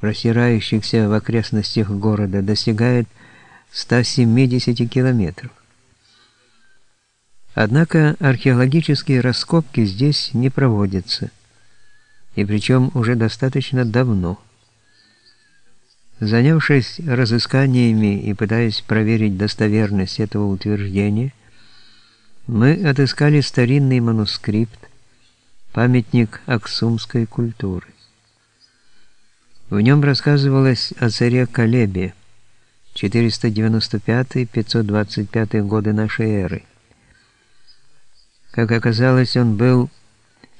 простирающихся в окрестностях города, достигает 170 километров. Однако археологические раскопки здесь не проводятся, и причем уже достаточно давно. Занявшись разысканиями и пытаясь проверить достоверность этого утверждения, мы отыскали старинный манускрипт, памятник аксумской культуры. В нем рассказывалось о царе Калебе 495-525 годы нашей эры. Как оказалось, он был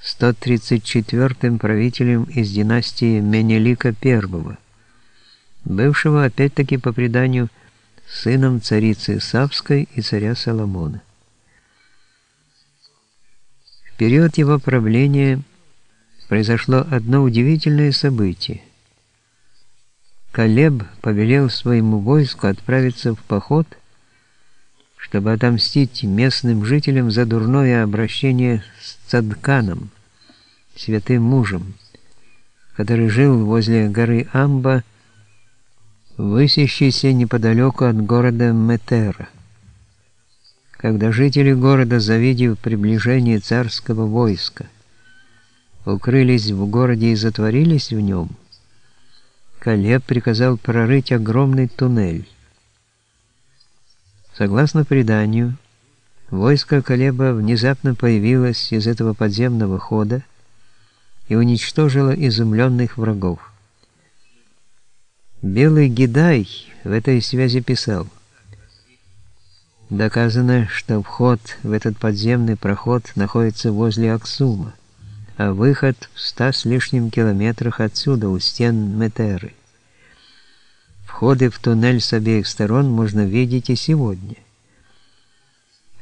134-м правителем из династии Менелика I, бывшего опять-таки по преданию сыном царицы Савской и царя Соломона. В период его правления произошло одно удивительное событие. Калеб повелел своему войску отправиться в поход, чтобы отомстить местным жителям за дурное обращение с Цадканом, святым мужем, который жил возле горы Амба, высящейся неподалеку от города Метера. Когда жители города, завидев приближение царского войска, укрылись в городе и затворились в нем, Калеб приказал прорыть огромный туннель. Согласно преданию, войско Калеба внезапно появилось из этого подземного хода и уничтожило изумленных врагов. Белый Гидай в этой связи писал, Доказано, что вход в этот подземный проход находится возле Аксума, выход в ста с лишним километрах отсюда, у стен Метеры. Входы в туннель с обеих сторон можно видеть и сегодня.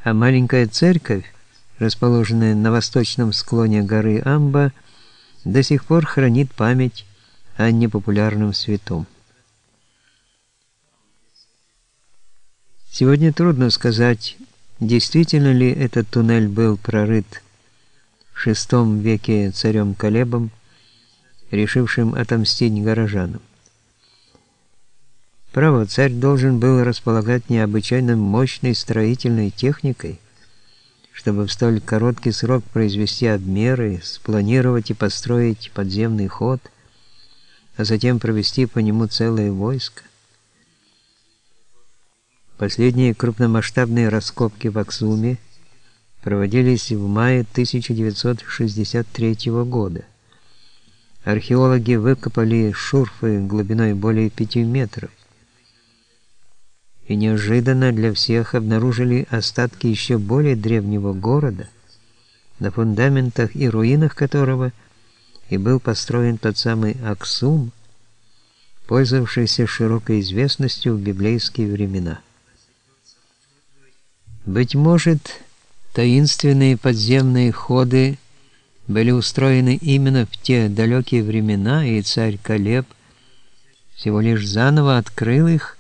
А маленькая церковь, расположенная на восточном склоне горы Амба, до сих пор хранит память о непопулярном святом. Сегодня трудно сказать, действительно ли этот туннель был прорыт VI веке царем Калебом, решившим отомстить горожанам. Право, царь должен был располагать необычайно мощной строительной техникой, чтобы в столь короткий срок произвести обмеры, спланировать и построить подземный ход, а затем провести по нему целое войско. Последние крупномасштабные раскопки в Аксуме проводились в мае 1963 года. Археологи выкопали шурфы глубиной более 5 метров. И неожиданно для всех обнаружили остатки еще более древнего города, на фундаментах и руинах которого и был построен тот самый Аксум, пользовавшийся широкой известностью в библейские времена. Быть может, таинственные подземные ходы были устроены именно в те далекие времена, и царь Калеб всего лишь заново открыл их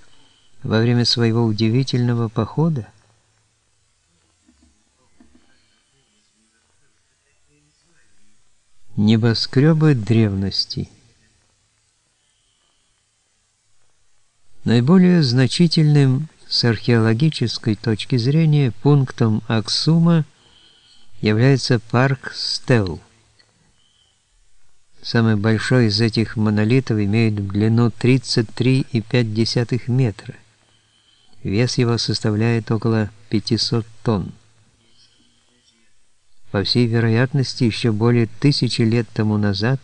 во время своего удивительного похода. Небоскребы древности Наиболее значительным с археологической точки зрения пунктом Аксума является парк Стел. Самый большой из этих монолитов имеет длину 33,5 метра. Вес его составляет около 500 тонн. По всей вероятности, еще более тысячи лет тому назад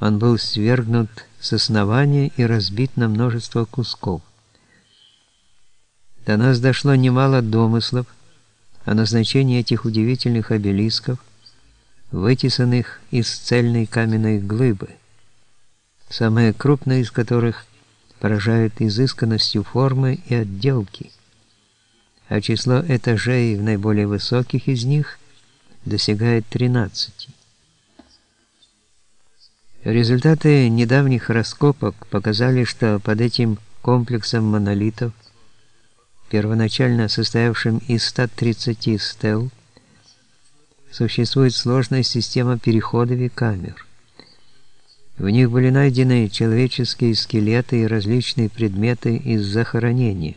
он был свергнут с основания и разбит на множество кусков. До нас дошло немало домыслов о назначении этих удивительных обелисков, вытесанных из цельной каменной глыбы, самая крупная из которых поражает изысканностью формы и отделки, а число этажей в наиболее высоких из них достигает 13. Результаты недавних раскопок показали, что под этим комплексом монолитов первоначально состоявшим из 130 стел, существует сложная система переходов и камер. В них были найдены человеческие скелеты и различные предметы из захоронения.